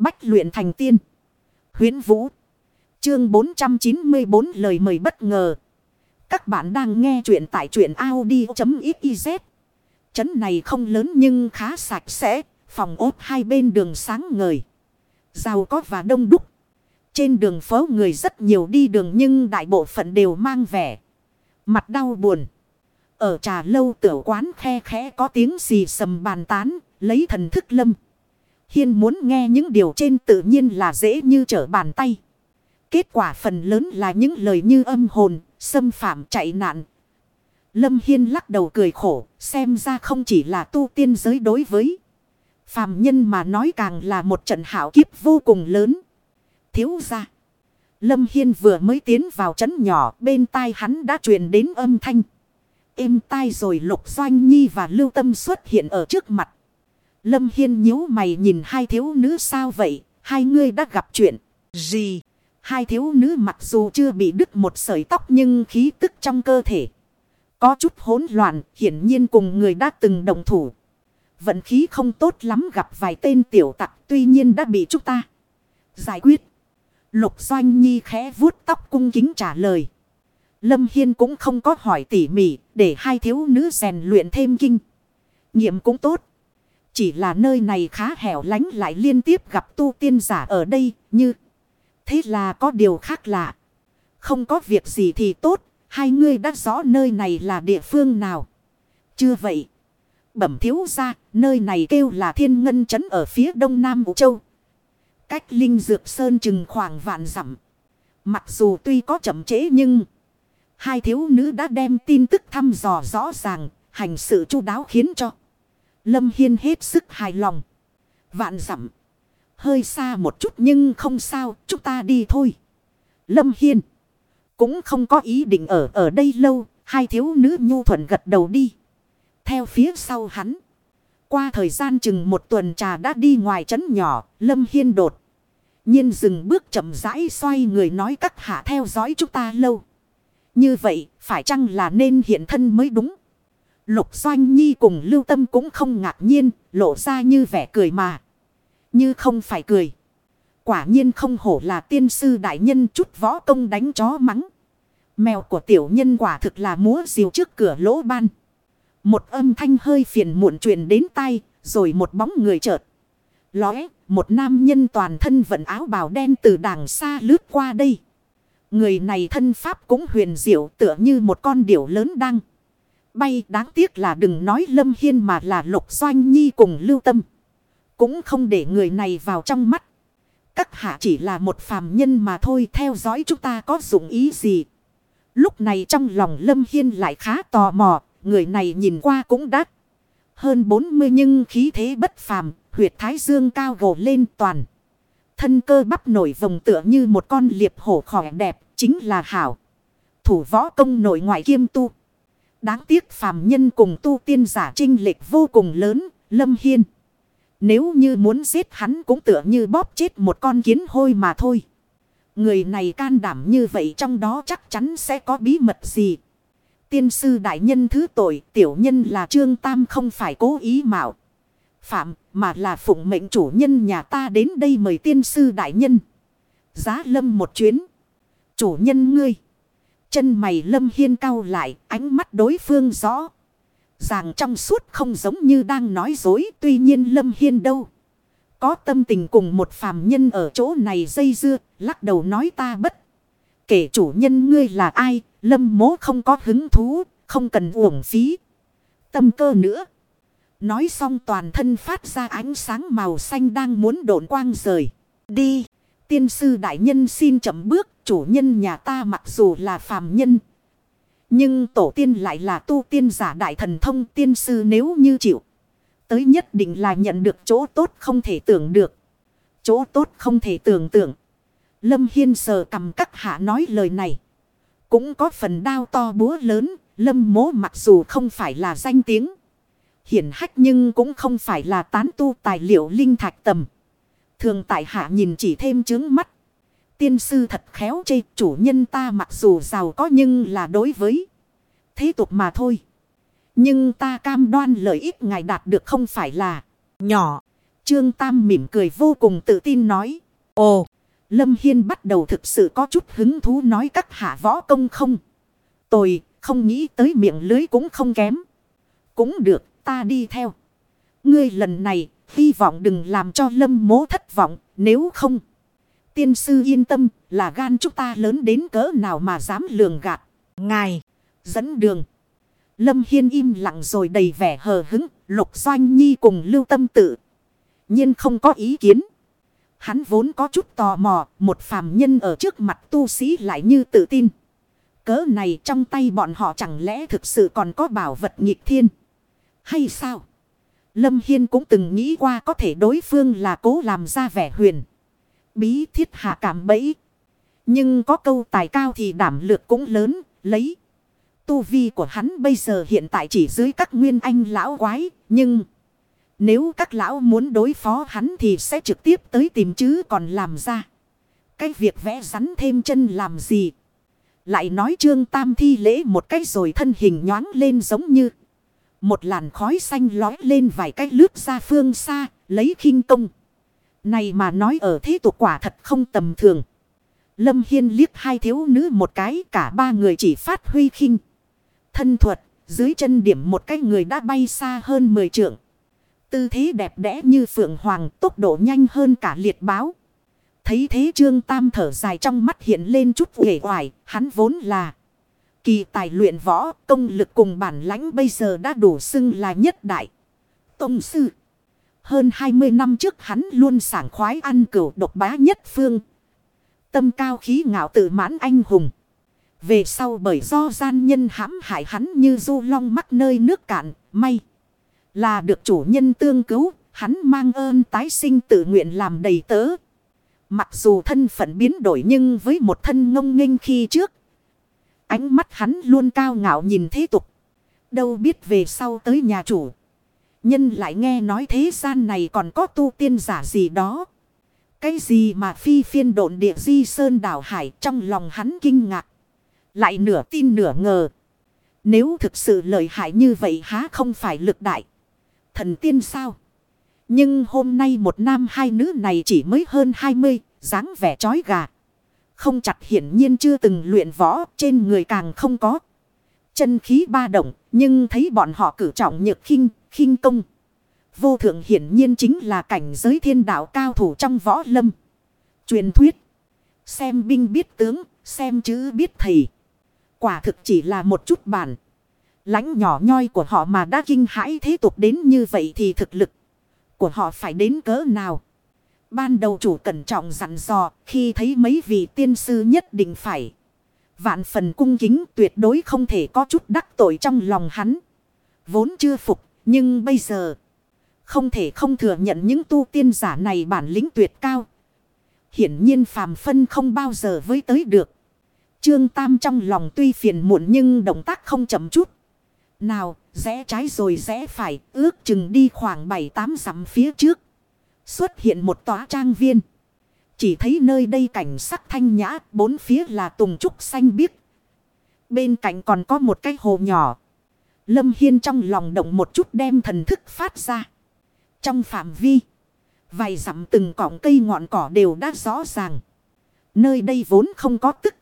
Bách luyện thành tiên. Huyến Vũ. Chương 494 lời mời bất ngờ. Các bạn đang nghe truyện tại truyện Audi.xyz. Chấn này không lớn nhưng khá sạch sẽ. Phòng ốt hai bên đường sáng ngời. Giàu có và đông đúc. Trên đường phố người rất nhiều đi đường nhưng đại bộ phận đều mang vẻ. Mặt đau buồn. Ở trà lâu tiểu quán khe khẽ có tiếng xì sầm bàn tán, lấy thần thức lâm. Hiên muốn nghe những điều trên tự nhiên là dễ như trở bàn tay. Kết quả phần lớn là những lời như âm hồn, xâm phạm chạy nạn. Lâm Hiên lắc đầu cười khổ, xem ra không chỉ là tu tiên giới đối với. Phàm nhân mà nói càng là một trận hảo kiếp vô cùng lớn. Thiếu ra. Lâm Hiên vừa mới tiến vào trấn nhỏ, bên tai hắn đã truyền đến âm thanh. Êm tai rồi Lục Doanh Nhi và Lưu Tâm xuất hiện ở trước mặt. Lâm Hiên nhíu mày nhìn hai thiếu nữ sao vậy, hai ngươi đã gặp chuyện gì? Hai thiếu nữ mặc dù chưa bị đứt một sợi tóc nhưng khí tức trong cơ thể. Có chút hỗn loạn, hiển nhiên cùng người đã từng đồng thủ. Vận khí không tốt lắm gặp vài tên tiểu tặc tuy nhiên đã bị chúng ta giải quyết. Lục Doanh Nhi khẽ vuốt tóc cung kính trả lời. Lâm Hiên cũng không có hỏi tỉ mỉ để hai thiếu nữ rèn luyện thêm kinh. Nghiệm cũng tốt. Chỉ là nơi này khá hẻo lánh lại liên tiếp gặp tu tiên giả ở đây, như. Thế là có điều khác lạ. Không có việc gì thì tốt. Hai ngươi đã rõ nơi này là địa phương nào. Chưa vậy. Bẩm thiếu ra. Nơi này kêu là thiên ngân trấn ở phía đông nam Vũ Châu. Cách Linh Dược Sơn chừng khoảng vạn dặm. Mặc dù tuy có chậm trễ nhưng... Hai thiếu nữ đã đem tin tức thăm dò rõ ràng. Hành sự chu đáo khiến cho... Lâm Hiên hết sức hài lòng. Vạn dặm. Hơi xa một chút nhưng không sao. Chúng ta đi thôi. Lâm Hiên. Cũng không có ý định ở ở đây lâu. Hai thiếu nữ nhu thuận gật đầu đi. Theo phía sau hắn. Qua thời gian chừng một tuần trà đã đi ngoài trấn nhỏ. Lâm Hiên đột nhiên dừng bước chậm rãi xoay người nói các hạ theo dõi chúng ta lâu. Như vậy, phải chăng là nên hiện thân mới đúng? Lục Doanh Nhi cùng Lưu Tâm cũng không ngạc nhiên, lộ ra như vẻ cười mà. Như không phải cười. Quả nhiên không hổ là tiên sư đại nhân chút võ công đánh chó mắng. Mèo của tiểu nhân quả thực là múa diều trước cửa lỗ ban. Một âm thanh hơi phiền muộn truyền đến tay, rồi một bóng người chợt. Lóe, một nam nhân toàn thân vận áo bào đen từ đàng xa lướt qua đây. Người này thân pháp cũng huyền diệu tựa như một con điểu lớn đang bay. Đáng tiếc là đừng nói Lâm Hiên mà là Lục Doanh Nhi cùng lưu tâm. Cũng không để người này vào trong mắt. Các hạ chỉ là một phàm nhân mà thôi, theo dõi chúng ta có dụng ý gì. Lúc này trong lòng Lâm Hiên lại khá tò mò. Người này nhìn qua cũng đắt. Hơn 40 nhưng khí thế bất phàm. Huyệt thái dương cao gồ lên toàn. Thân cơ bắp nổi vòng tựa như một con liệp hổ khỏe đẹp. Chính là hảo. Thủ võ công nội ngoại kiêm tu. Đáng tiếc phàm nhân cùng tu tiên giả trinh lệch vô cùng lớn, Lâm Hiên. Nếu như muốn giết hắn cũng tựa như bóp chết một con kiến hôi mà thôi. Người này can đảm như vậy trong đó chắc chắn sẽ có bí mật gì. Tiên sư đại nhân thứ tội tiểu nhân là Trương Tam không phải cố ý mạo. Phạm mà là phụng mệnh chủ nhân nhà ta đến đây mời tiên sư đại nhân. Giá lâm một chuyến. Chủ nhân ngươi. Chân mày lâm hiên cao lại, ánh mắt đối phương rõ. Ràng trong suốt không giống như đang nói dối, tuy nhiên lâm hiên đâu. Có tâm tình cùng một phàm nhân ở chỗ này dây dưa, lắc đầu nói ta bất. Kể chủ nhân ngươi là ai, lâm mố không có hứng thú, không cần uổng phí. Tâm cơ nữa. Nói xong toàn thân phát ra ánh sáng màu xanh đang muốn độn quang rời. Đi. Tiên sư đại nhân xin chậm bước, chủ nhân nhà ta mặc dù là phàm nhân. Nhưng tổ tiên lại là tu tiên giả đại thần thông tiên sư nếu như chịu. Tới nhất định là nhận được chỗ tốt không thể tưởng được. Chỗ tốt không thể tưởng tượng. Lâm Hiên sờ cầm các hạ nói lời này. Cũng có phần đao to búa lớn. Lâm mố mặc dù không phải là danh tiếng. Hiển hách nhưng cũng không phải là tán tu tài liệu linh thạch tầm. Thường tại hạ nhìn chỉ thêm chướng mắt. Tiên sư thật khéo chê chủ nhân ta mặc dù giàu có nhưng là đối với thế tục mà thôi. Nhưng ta cam đoan lợi ích ngài đạt được không phải là nhỏ. Trương Tam mỉm cười vô cùng tự tin nói. Ồ, Lâm Hiên bắt đầu thực sự có chút hứng thú nói các hạ võ công không. Tôi không nghĩ tới miệng lưới cũng không kém. Cũng được, ta đi theo. Ngươi lần này, hy vọng đừng làm cho lâm mố thất vọng, nếu không. Tiên sư yên tâm, là gan chúng ta lớn đến cỡ nào mà dám lường gạt. Ngài, dẫn đường. Lâm Hiên im lặng rồi đầy vẻ hờ hứng, lục doanh nhi cùng lưu tâm tự. nhiên không có ý kiến. Hắn vốn có chút tò mò, một phàm nhân ở trước mặt tu sĩ lại như tự tin. Cớ này trong tay bọn họ chẳng lẽ thực sự còn có bảo vật nghịch thiên? Hay sao? Lâm Hiên cũng từng nghĩ qua có thể đối phương là cố làm ra vẻ huyền. Bí thiết hạ cảm bẫy. Nhưng có câu tài cao thì đảm lược cũng lớn, lấy. Tu vi của hắn bây giờ hiện tại chỉ dưới các nguyên anh lão quái, nhưng... Nếu các lão muốn đối phó hắn thì sẽ trực tiếp tới tìm chứ còn làm ra. Cái việc vẽ rắn thêm chân làm gì? Lại nói trương tam thi lễ một cái rồi thân hình nhoáng lên giống như. Một làn khói xanh lói lên vài cái lướt ra phương xa, lấy khinh công. Này mà nói ở thế tục quả thật không tầm thường. Lâm Hiên liếc hai thiếu nữ một cái, cả ba người chỉ phát huy khinh. Thân thuật, dưới chân điểm một cái người đã bay xa hơn 10 trượng. Tư thế đẹp đẽ như phượng hoàng, tốc độ nhanh hơn cả liệt báo. Thấy thế trương tam thở dài trong mắt hiện lên chút uể oải, hắn vốn là kỳ tài luyện võ, công lực cùng bản lãnh bây giờ đã đủ xưng là nhất đại. Tông sư hơn 20 năm trước hắn luôn sảng khoái ăn cửu độc bá nhất phương. Tâm cao khí ngạo tự mãn anh hùng. Về sau bởi do gian nhân hãm hại hắn như du long mắc nơi nước cạn, may. Là được chủ nhân tương cứu, hắn mang ơn tái sinh tự nguyện làm đầy tớ. Mặc dù thân phận biến đổi nhưng với một thân ngông nghênh khi trước. Ánh mắt hắn luôn cao ngạo nhìn thế tục. Đâu biết về sau tới nhà chủ. Nhân lại nghe nói thế gian này còn có tu tiên giả gì đó. Cái gì mà phi phiên độn địa di sơn đảo hải trong lòng hắn kinh ngạc. Lại nửa tin nửa ngờ. Nếu thực sự lợi hại như vậy há không phải lực đại. Thần tiên sao? Nhưng hôm nay một nam hai nữ này chỉ mới hơn 20, dáng vẻ chói gà. Không chặt hiển nhiên chưa từng luyện võ, trên người càng không có. Chân khí ba động, nhưng thấy bọn họ cử trọng nhược khinh, khinh công. Vô thượng hiển nhiên chính là cảnh giới thiên đạo cao thủ trong võ lâm. Truyền thuyết. Xem binh biết tướng, xem chữ biết thầy. Quả thực chỉ là một chút bản. lãnh nhỏ nhoi của họ mà đã kinh hãi thế tục đến như vậy thì thực lực của họ phải đến cỡ nào. Ban đầu chủ cẩn trọng dặn dò khi thấy mấy vị tiên sư nhất định phải. Vạn phần cung kính tuyệt đối không thể có chút đắc tội trong lòng hắn. Vốn chưa phục nhưng bây giờ không thể không thừa nhận những tu tiên giả này bản lĩnh tuyệt cao. Hiển nhiên phàm phân không bao giờ với tới được. Trương Tam trong lòng tuy phiền muộn nhưng động tác không chậm chút. Nào, rẽ trái rồi rẽ phải, ước chừng đi khoảng 7-8 dặm phía trước. Xuất hiện một tòa trang viên. Chỉ thấy nơi đây cảnh sắc thanh nhã, bốn phía là tùng trúc xanh biếc. Bên cạnh còn có một cái hồ nhỏ. Lâm Hiên trong lòng động một chút đem thần thức phát ra. Trong phạm vi, vài dặm từng cọng cây ngọn cỏ đều đã rõ ràng. Nơi đây vốn không có tức.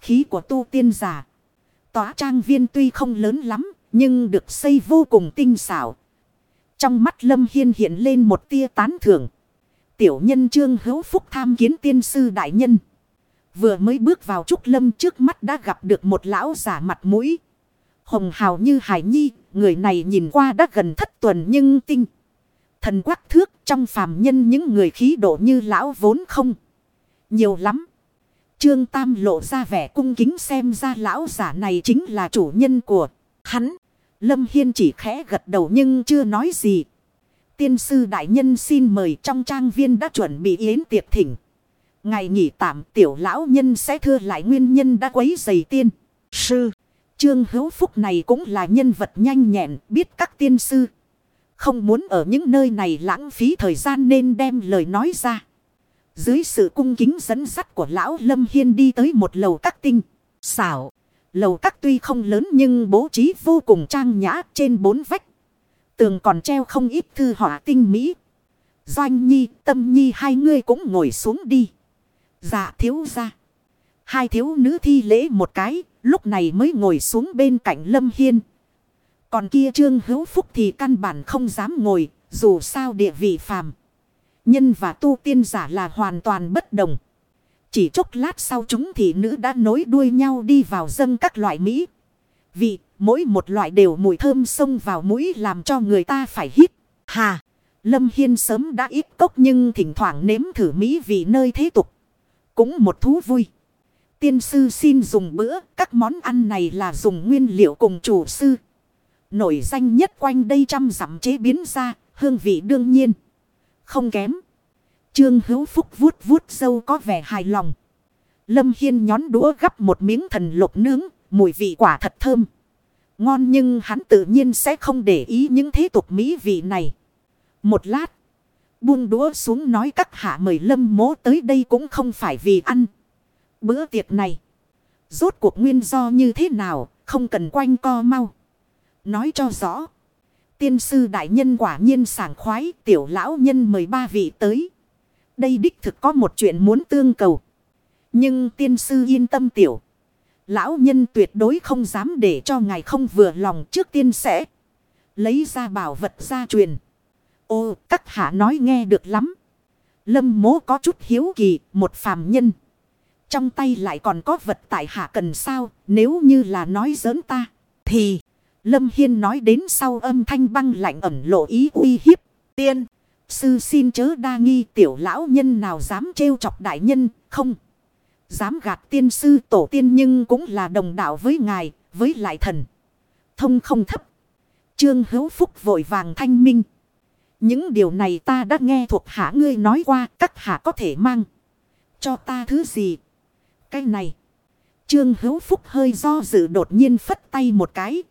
Khí của tu tiên giả. Tòa trang viên tuy không lớn lắm, nhưng được xây vô cùng tinh xảo. Trong mắt Lâm Hiên hiện lên một tia tán thưởng. Tiểu nhân trương hữu phúc tham kiến tiên sư đại nhân. Vừa mới bước vào trúc lâm trước mắt đã gặp được một lão giả mặt mũi. Hồng hào như hải nhi, người này nhìn qua đã gần thất tuần nhưng tinh. Thần quắc thước trong phàm nhân những người khí độ như lão vốn không. Nhiều lắm. Trương Tam lộ ra vẻ cung kính xem ra lão giả này chính là chủ nhân của hắn. Lâm Hiên chỉ khẽ gật đầu nhưng chưa nói gì. Tiên sư đại nhân xin mời trong trang viên đã chuẩn bị yến tiệc thỉnh. Ngày nghỉ tạm tiểu lão nhân sẽ thưa lại nguyên nhân đã quấy dày tiên. Sư, Trương Hữu Phúc này cũng là nhân vật nhanh nhẹn biết các tiên sư. Không muốn ở những nơi này lãng phí thời gian nên đem lời nói ra. Dưới sự cung kính dẫn dắt của lão Lâm Hiên đi tới một lầu các tinh. Xảo. Lầu các tuy không lớn nhưng bố trí vô cùng trang nhã trên bốn vách. Tường còn treo không ít thư họa tinh mỹ. Doanh Nhi, Tâm Nhi hai người cũng ngồi xuống đi. Dạ thiếu ra. Hai thiếu nữ thi lễ một cái, lúc này mới ngồi xuống bên cạnh Lâm Hiên. Còn kia Trương Hữu Phúc thì căn bản không dám ngồi, dù sao địa vị phàm. Nhân và tu tiên giả là hoàn toàn bất đồng. Chỉ chốc lát sau chúng thị nữ đã nối đuôi nhau đi vào dâng các loại mỹ. Vị, mỗi một loại đều mùi thơm xông vào mũi làm cho người ta phải hít. Hà, Lâm Hiên sớm đã ít cốc nhưng thỉnh thoảng nếm thử mỹ vị nơi thế tục. Cũng một thú vui. Tiên sư xin dùng bữa, các món ăn này là dùng nguyên liệu cùng chủ sư. Nổi danh nhất quanh đây trăm dặm chế biến ra, hương vị đương nhiên. Không kém. Trương hữu phúc vuốt vuốt sâu có vẻ hài lòng. Lâm Hiên nhón đũa gắp một miếng thần lục nướng, mùi vị quả thật thơm. Ngon nhưng hắn tự nhiên sẽ không để ý những thế tục mỹ vị này. Một lát. Buông đũa xuống nói các hạ mời lâm mố tới đây cũng không phải vì ăn. Bữa tiệc này. Rốt cuộc nguyên do như thế nào. Không cần quanh co mau. Nói cho rõ. Tiên sư đại nhân quả nhiên sảng khoái. Tiểu lão nhân mời ba vị tới. Đây đích thực có một chuyện muốn tương cầu. Nhưng tiên sư yên tâm tiểu. Lão nhân tuyệt đối không dám để cho ngài không vừa lòng trước tiên sẽ. Lấy ra bảo vật gia truyền. Ô, các hạ nói nghe được lắm. Lâm mố có chút hiếu kỳ, một phàm nhân. Trong tay lại còn có vật tại hạ cần sao, nếu như là nói giỡn ta, thì... Lâm Hiên nói đến sau âm thanh băng lạnh ẩn lộ ý uy hiếp. Tiên, sư xin chớ đa nghi tiểu lão nhân nào dám trêu chọc đại nhân, không. Dám gạt tiên sư tổ tiên nhưng cũng là đồng đạo với ngài, với lại thần. Thông không thấp. Trương hữu phúc vội vàng thanh minh. Những điều này ta đã nghe thuộc hạ ngươi nói qua, các hạ có thể mang. Cho ta thứ gì? Cái này. Trương hữu phúc hơi do dự đột nhiên phất tay một cái.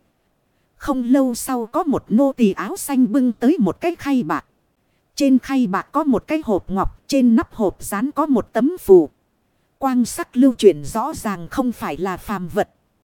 Không lâu sau có một nô tỳ áo xanh bưng tới một cái khay bạc. Trên khay bạc có một cái hộp ngọc, trên nắp hộp dán có một tấm phù. Quang sắc lưu chuyển rõ ràng không phải là phàm vật.